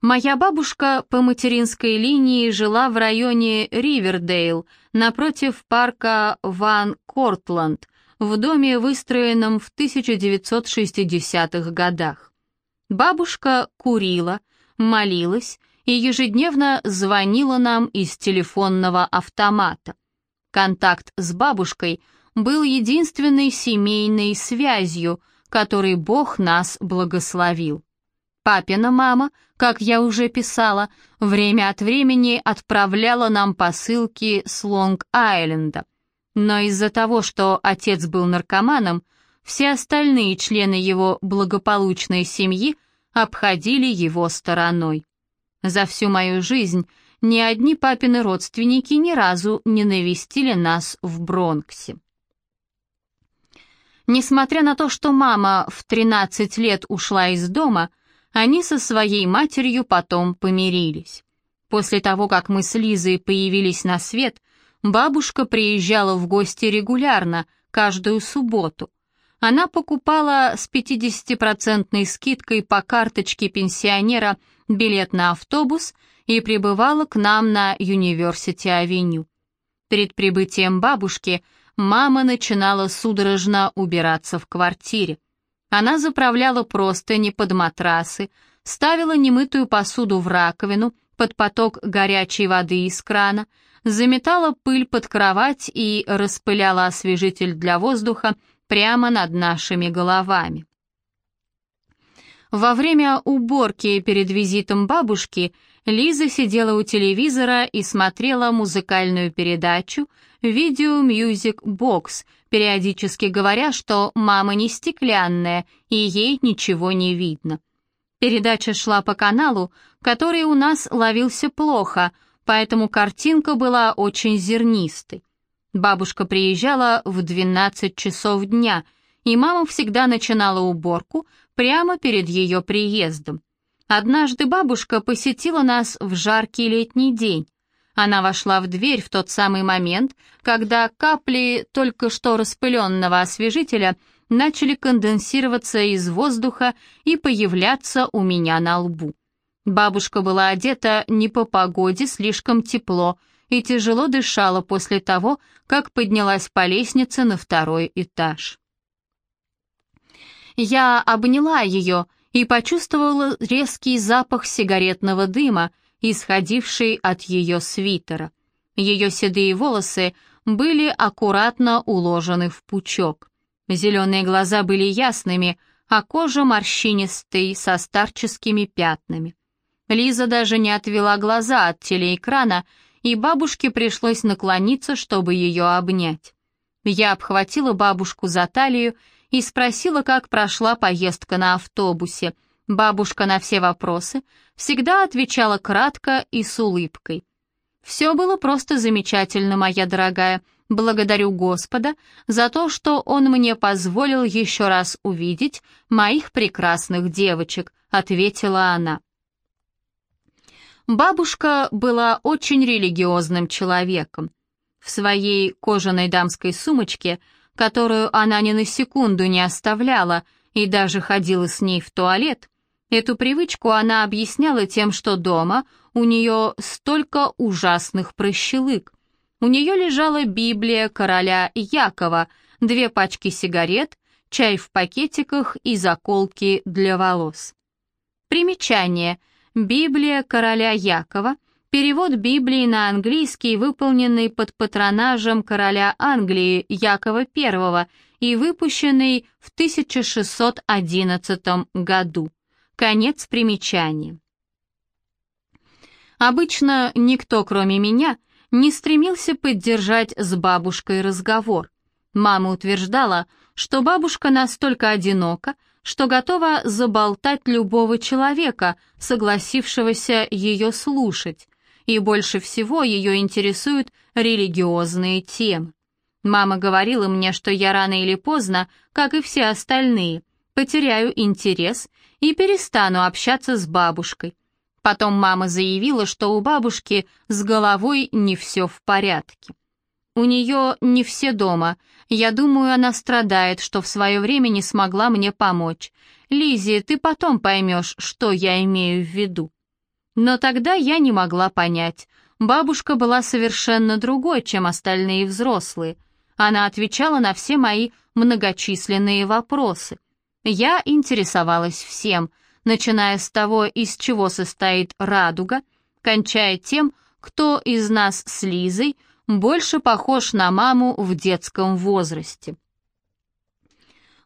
Моя бабушка по материнской линии жила в районе Ривердейл, напротив парка Ван Кортланд, в доме, выстроенном в 1960-х годах. Бабушка курила, молилась и ежедневно звонила нам из телефонного автомата. Контакт с бабушкой был единственной семейной связью, которой Бог нас благословил. Папина мама, как я уже писала, время от времени отправляла нам посылки с Лонг-Айленда. Но из-за того, что отец был наркоманом, все остальные члены его благополучной семьи обходили его стороной. За всю мою жизнь ни одни папины родственники ни разу не навестили нас в Бронксе. Несмотря на то, что мама в 13 лет ушла из дома, они со своей матерью потом помирились. После того, как мы с Лизой появились на свет, бабушка приезжала в гости регулярно, каждую субботу. Она покупала с 50% скидкой по карточке пенсионера билет на автобус и прибывала к нам на Юниверсити-авеню. Перед прибытием бабушки мама начинала судорожно убираться в квартире. Она заправляла простыни под матрасы, ставила немытую посуду в раковину под поток горячей воды из крана, заметала пыль под кровать и распыляла освежитель для воздуха прямо над нашими головами. Во время уборки перед визитом бабушки Лиза сидела у телевизора и смотрела музыкальную передачу «Видео Music Box», периодически говоря, что мама не стеклянная и ей ничего не видно. Передача шла по каналу, который у нас ловился плохо, поэтому картинка была очень зернистой. Бабушка приезжала в 12 часов дня, и мама всегда начинала уборку прямо перед ее приездом. Однажды бабушка посетила нас в жаркий летний день. Она вошла в дверь в тот самый момент, когда капли только что распыленного освежителя начали конденсироваться из воздуха и появляться у меня на лбу. Бабушка была одета не по погоде, слишком тепло, и тяжело дышала после того, как поднялась по лестнице на второй этаж. Я обняла ее и почувствовала резкий запах сигаретного дыма, исходивший от ее свитера. Ее седые волосы были аккуратно уложены в пучок. Зеленые глаза были ясными, а кожа морщинистой, со старческими пятнами. Лиза даже не отвела глаза от телеэкрана, и бабушке пришлось наклониться, чтобы ее обнять. Я обхватила бабушку за талию и спросила, как прошла поездка на автобусе — Бабушка на все вопросы всегда отвечала кратко и с улыбкой. «Все было просто замечательно, моя дорогая. Благодарю Господа за то, что Он мне позволил еще раз увидеть моих прекрасных девочек», — ответила она. Бабушка была очень религиозным человеком. В своей кожаной дамской сумочке, которую она ни на секунду не оставляла и даже ходила с ней в туалет, Эту привычку она объясняла тем, что дома у нее столько ужасных прощелык. У нее лежала Библия короля Якова, две пачки сигарет, чай в пакетиках и заколки для волос. Примечание. Библия короля Якова – перевод Библии на английский, выполненный под патронажем короля Англии Якова I и выпущенный в 1611 году. Конец примечания. Обычно никто, кроме меня, не стремился поддержать с бабушкой разговор. Мама утверждала, что бабушка настолько одинока, что готова заболтать любого человека, согласившегося ее слушать, и больше всего ее интересуют религиозные темы. Мама говорила мне, что я рано или поздно, как и все остальные, потеряю интерес и перестану общаться с бабушкой. Потом мама заявила, что у бабушки с головой не все в порядке. У нее не все дома. Я думаю, она страдает, что в свое время не смогла мне помочь. Лизи, ты потом поймешь, что я имею в виду. Но тогда я не могла понять. Бабушка была совершенно другой, чем остальные взрослые. Она отвечала на все мои многочисленные вопросы. Я интересовалась всем, начиная с того, из чего состоит радуга, кончая тем, кто из нас с Лизой больше похож на маму в детском возрасте.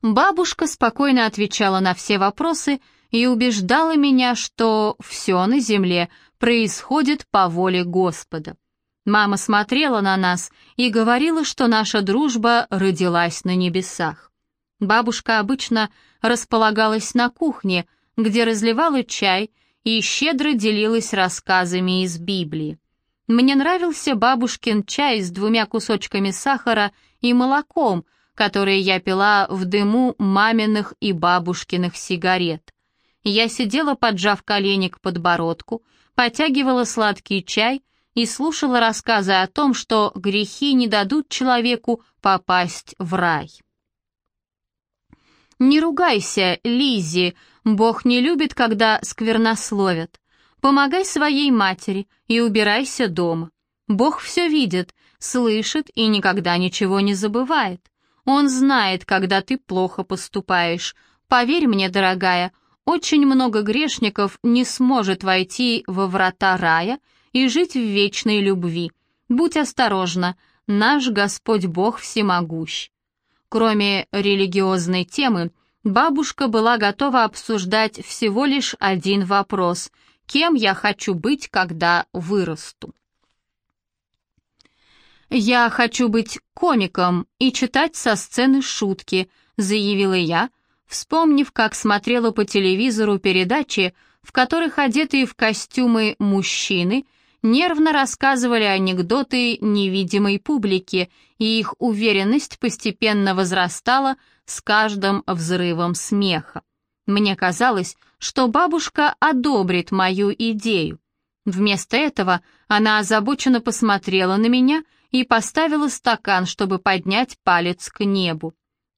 Бабушка спокойно отвечала на все вопросы и убеждала меня, что все на земле происходит по воле Господа. Мама смотрела на нас и говорила, что наша дружба родилась на небесах. Бабушка обычно располагалась на кухне, где разливала чай и щедро делилась рассказами из Библии. Мне нравился бабушкин чай с двумя кусочками сахара и молоком, которые я пила в дыму маминых и бабушкиных сигарет. Я сидела, поджав колени к подбородку, потягивала сладкий чай и слушала рассказы о том, что грехи не дадут человеку попасть в рай. «Не ругайся, Лизи, Бог не любит, когда сквернословят. Помогай своей матери и убирайся дома. Бог все видит, слышит и никогда ничего не забывает. Он знает, когда ты плохо поступаешь. Поверь мне, дорогая, очень много грешников не сможет войти во врата рая и жить в вечной любви. Будь осторожна, наш Господь Бог всемогущ. Кроме религиозной темы, бабушка была готова обсуждать всего лишь один вопрос – кем я хочу быть, когда вырасту. «Я хочу быть комиком и читать со сцены шутки», — заявила я, — вспомнив, как смотрела по телевизору передачи, в которых одетые в костюмы мужчины нервно рассказывали анекдоты невидимой публике, и их уверенность постепенно возрастала с каждым взрывом смеха. Мне казалось, что бабушка одобрит мою идею. Вместо этого она озабоченно посмотрела на меня и поставила стакан, чтобы поднять палец к небу.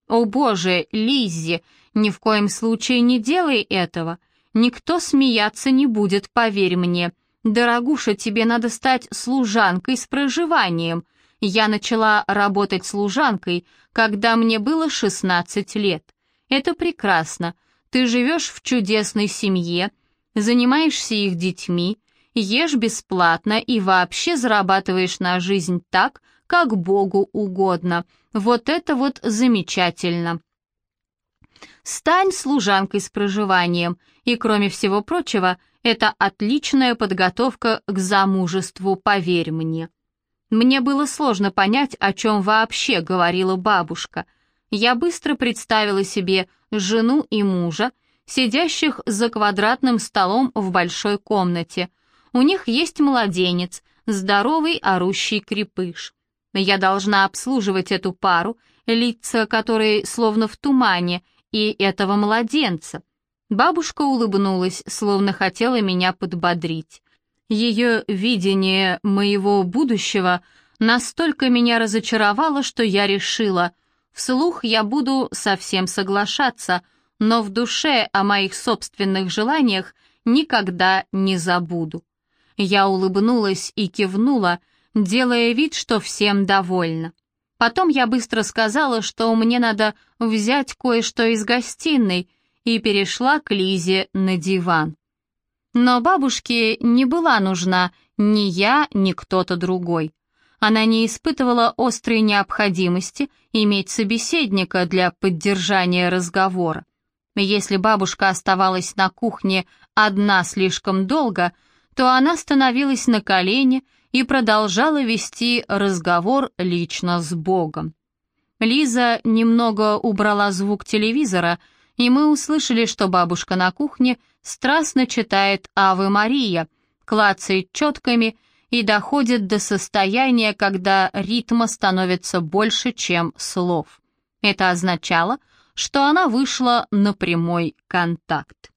«О боже, Лиззи, ни в коем случае не делай этого. Никто смеяться не будет, поверь мне. Дорогуша, тебе надо стать служанкой с проживанием. Я начала работать служанкой, когда мне было 16 лет. Это прекрасно. Ты живешь в чудесной семье, занимаешься их детьми, ешь бесплатно и вообще зарабатываешь на жизнь так, как Богу угодно. Вот это вот замечательно. Стань служанкой с проживанием, и, кроме всего прочего, это отличная подготовка к замужеству, поверь мне. Мне было сложно понять, о чем вообще говорила бабушка. Я быстро представила себе жену и мужа, сидящих за квадратным столом в большой комнате. У них есть младенец, здоровый орущий крепыш. Я должна обслуживать эту пару, лица которые словно в тумане, и этого младенца. Бабушка улыбнулась, словно хотела меня подбодрить. Ее видение моего будущего настолько меня разочаровало, что я решила, вслух я буду совсем соглашаться, но в душе о моих собственных желаниях никогда не забуду. Я улыбнулась и кивнула, делая вид, что всем довольна. Потом я быстро сказала, что мне надо взять кое-что из гостиной, и перешла к Лизе на диван. Но бабушке не была нужна ни я, ни кто-то другой. Она не испытывала острой необходимости иметь собеседника для поддержания разговора. Если бабушка оставалась на кухне одна слишком долго, то она становилась на колени и продолжала вести разговор лично с Богом. Лиза немного убрала звук телевизора, и мы услышали, что бабушка на кухне страстно читает «Авы Мария», клацает четками и доходит до состояния, когда ритма становится больше, чем слов. Это означало, что она вышла на прямой контакт.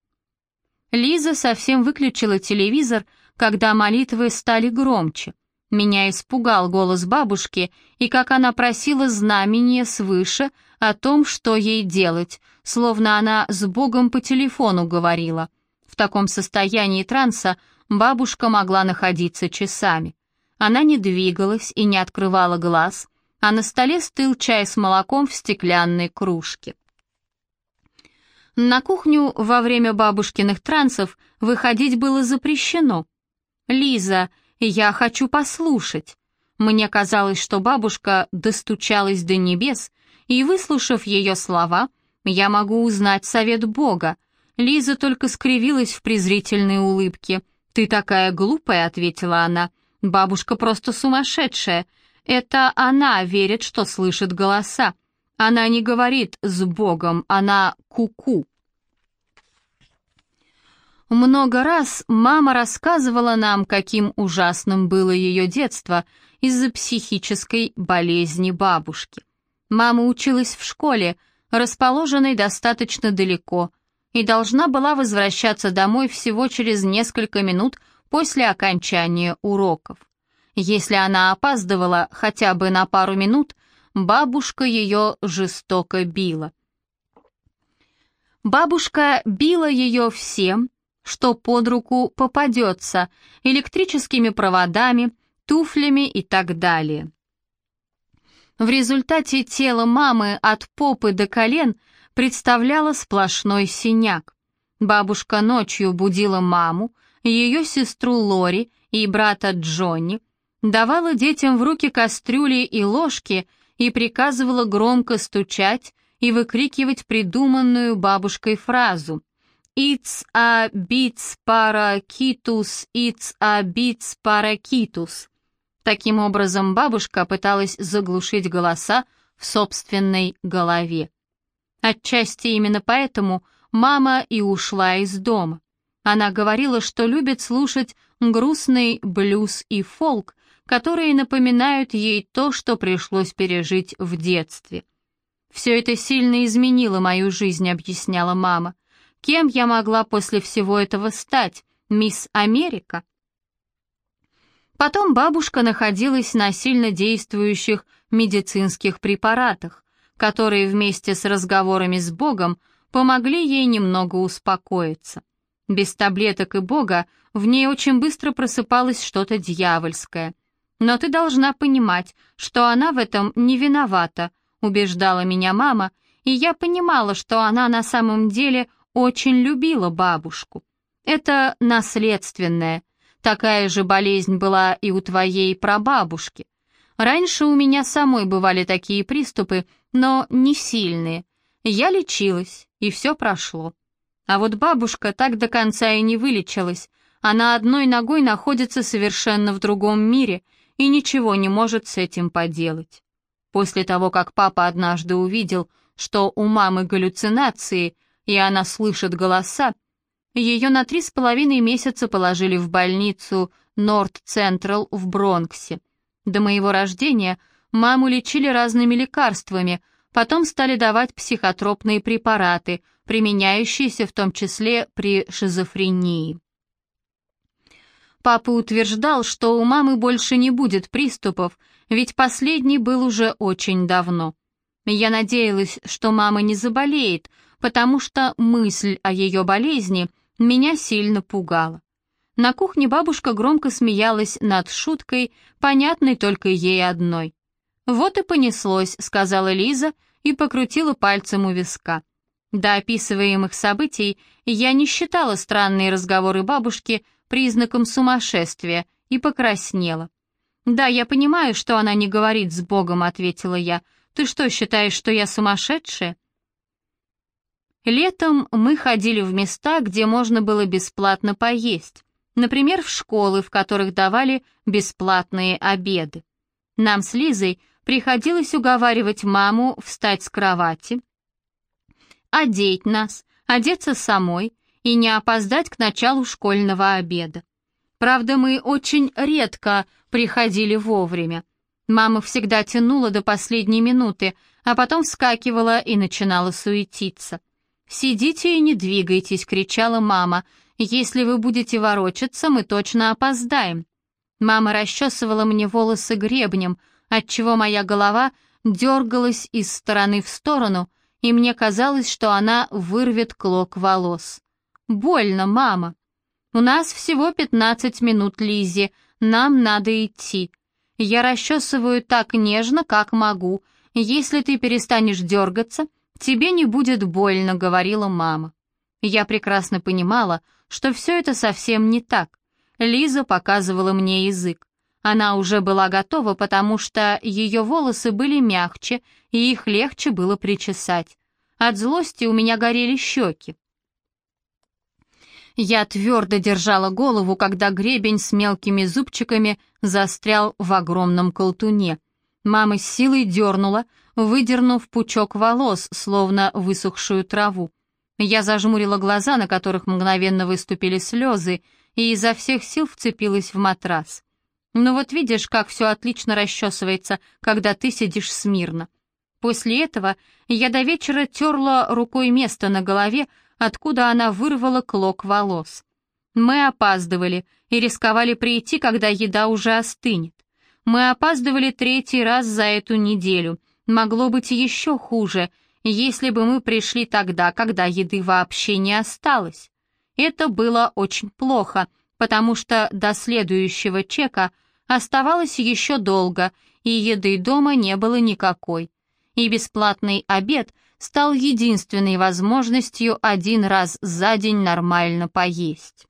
Лиза совсем выключила телевизор, когда молитвы стали громче. Меня испугал голос бабушки и как она просила знамение свыше о том, что ей делать, словно она с Богом по телефону говорила. В таком состоянии транса бабушка могла находиться часами. Она не двигалась и не открывала глаз, а на столе стыл чай с молоком в стеклянной кружке. На кухню во время бабушкиных трансов выходить было запрещено. «Лиза, я хочу послушать». Мне казалось, что бабушка достучалась до небес, и, выслушав ее слова, я могу узнать совет Бога. Лиза только скривилась в презрительной улыбке. «Ты такая глупая», — ответила она. «Бабушка просто сумасшедшая. Это она верит, что слышит голоса. Она не говорит «с Богом», она «ку-ку». Много раз мама рассказывала нам, каким ужасным было ее детство из-за психической болезни бабушки. Мама училась в школе, расположенной достаточно далеко, и должна была возвращаться домой всего через несколько минут после окончания уроков. Если она опаздывала хотя бы на пару минут, бабушка ее жестоко била. Бабушка била ее всем, что под руку попадется, электрическими проводами, туфлями и так далее. В результате тело мамы от попы до колен представляло сплошной синяк. Бабушка ночью будила маму, ее сестру Лори и брата Джонни, давала детям в руки кастрюли и ложки и приказывала громко стучать и выкрикивать придуманную бабушкой фразу «It's a bits parakitus, it's a bits parakitus». Таким образом, бабушка пыталась заглушить голоса в собственной голове. Отчасти именно поэтому мама и ушла из дома. Она говорила, что любит слушать грустный блюз и фолк, которые напоминают ей то, что пришлось пережить в детстве. «Все это сильно изменило мою жизнь», — объясняла мама. «Кем я могла после всего этого стать? Мисс Америка?» Потом бабушка находилась на сильно действующих медицинских препаратах, которые вместе с разговорами с Богом помогли ей немного успокоиться. Без таблеток и Бога в ней очень быстро просыпалось что-то дьявольское — «Но ты должна понимать, что она в этом не виновата», убеждала меня мама, и я понимала, что она на самом деле очень любила бабушку. Это наследственное. Такая же болезнь была и у твоей прабабушки. Раньше у меня самой бывали такие приступы, но не сильные. Я лечилась, и все прошло. А вот бабушка так до конца и не вылечилась. Она одной ногой находится совершенно в другом мире — и ничего не может с этим поделать. После того, как папа однажды увидел, что у мамы галлюцинации, и она слышит голоса, ее на три с половиной месяца положили в больницу Норт Централ в Бронксе. До моего рождения маму лечили разными лекарствами, потом стали давать психотропные препараты, применяющиеся в том числе при шизофрении. Папа утверждал, что у мамы больше не будет приступов, ведь последний был уже очень давно. Я надеялась, что мама не заболеет, потому что мысль о ее болезни меня сильно пугала. На кухне бабушка громко смеялась над шуткой, понятной только ей одной. «Вот и понеслось», — сказала Лиза и покрутила пальцем у виска. До описываемых событий я не считала странные разговоры бабушки признаком сумасшествия, и покраснела. «Да, я понимаю, что она не говорит с Богом», — ответила я. «Ты что, считаешь, что я сумасшедшая?» Летом мы ходили в места, где можно было бесплатно поесть. Например, в школы, в которых давали бесплатные обеды. Нам с Лизой приходилось уговаривать маму встать с кровати, одеть нас, одеться самой и не опоздать к началу школьного обеда. Правда, мы очень редко приходили вовремя. Мама всегда тянула до последней минуты, а потом вскакивала и начинала суетиться. «Сидите и не двигайтесь», — кричала мама. «Если вы будете ворочаться, мы точно опоздаем». Мама расчесывала мне волосы гребнем, отчего моя голова дергалась из стороны в сторону, и мне казалось, что она вырвет клок волос. Больно, мама. У нас всего 15 минут, Лизи. Нам надо идти. Я расчесываю так нежно, как могу. Если ты перестанешь дергаться, тебе не будет больно, говорила мама. Я прекрасно понимала, что все это совсем не так. Лиза показывала мне язык. Она уже была готова, потому что ее волосы были мягче, и их легче было причесать. От злости у меня горели щеки. Я твердо держала голову, когда гребень с мелкими зубчиками застрял в огромном колтуне. Мама с силой дернула, выдернув пучок волос, словно высохшую траву. Я зажмурила глаза, на которых мгновенно выступили слезы, и изо всех сил вцепилась в матрас. «Ну вот видишь, как все отлично расчесывается, когда ты сидишь смирно». После этого я до вечера терла рукой место на голове, откуда она вырвала клок волос. Мы опаздывали и рисковали прийти, когда еда уже остынет. Мы опаздывали третий раз за эту неделю. Могло быть еще хуже, если бы мы пришли тогда, когда еды вообще не осталось. Это было очень плохо, потому что до следующего чека оставалось еще долго, и еды дома не было никакой. И бесплатный обед — стал единственной возможностью один раз за день нормально поесть.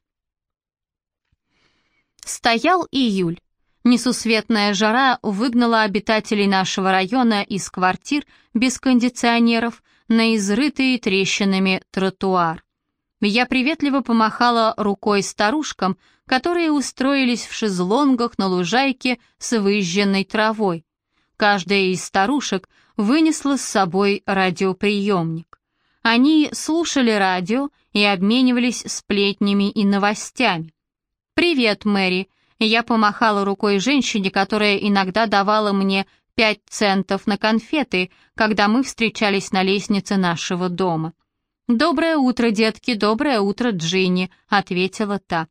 Стоял июль. Несусветная жара выгнала обитателей нашего района из квартир без кондиционеров на изрытый трещинами тротуар. Я приветливо помахала рукой старушкам, которые устроились в шезлонгах на лужайке с выжженной травой. Каждая из старушек вынесла с собой радиоприемник. Они слушали радио и обменивались сплетнями и новостями. «Привет, Мэри!» Я помахала рукой женщине, которая иногда давала мне пять центов на конфеты, когда мы встречались на лестнице нашего дома. «Доброе утро, детки, доброе утро, Джинни», — ответила та.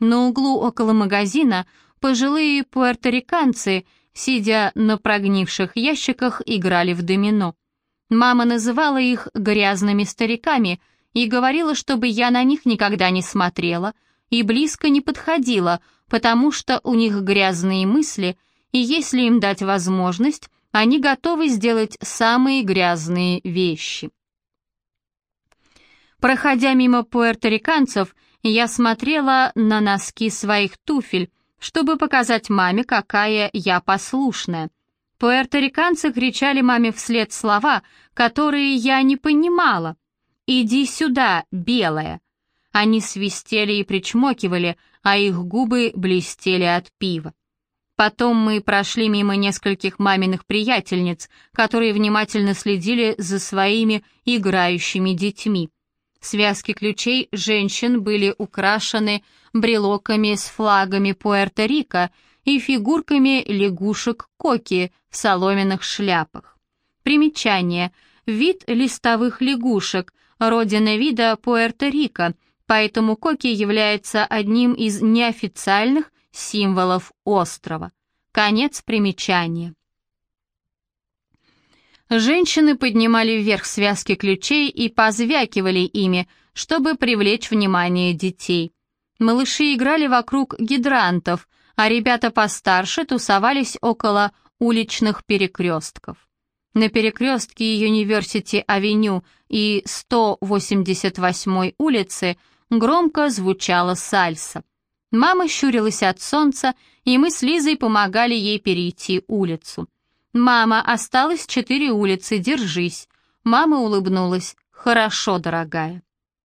На углу около магазина пожилые пуэрториканцы — сидя на прогнивших ящиках, играли в домино. Мама называла их грязными стариками и говорила, чтобы я на них никогда не смотрела и близко не подходила, потому что у них грязные мысли, и если им дать возможность, они готовы сделать самые грязные вещи. Проходя мимо пуэрториканцев, я смотрела на носки своих туфель, чтобы показать маме, какая я послушная. Пуэрториканцы кричали маме вслед слова, которые я не понимала. «Иди сюда, белая!» Они свистели и причмокивали, а их губы блестели от пива. Потом мы прошли мимо нескольких маминых приятельниц, которые внимательно следили за своими играющими детьми. Связки ключей женщин были украшены брелоками с флагами Пуэрто-Рико и фигурками лягушек-коки в соломенных шляпах. Примечание. Вид листовых лягушек, родина вида Пуэрто-Рико, поэтому коки является одним из неофициальных символов острова. Конец примечания. Женщины поднимали вверх связки ключей и позвякивали ими, чтобы привлечь внимание детей. Малыши играли вокруг гидрантов, а ребята постарше тусовались около уличных перекрестков. На перекрестке Юниверсити-авеню и 188-й улицы громко звучала сальса. Мама щурилась от солнца, и мы с Лизой помогали ей перейти улицу. «Мама, осталось четыре улицы, держись». Мама улыбнулась. «Хорошо, дорогая».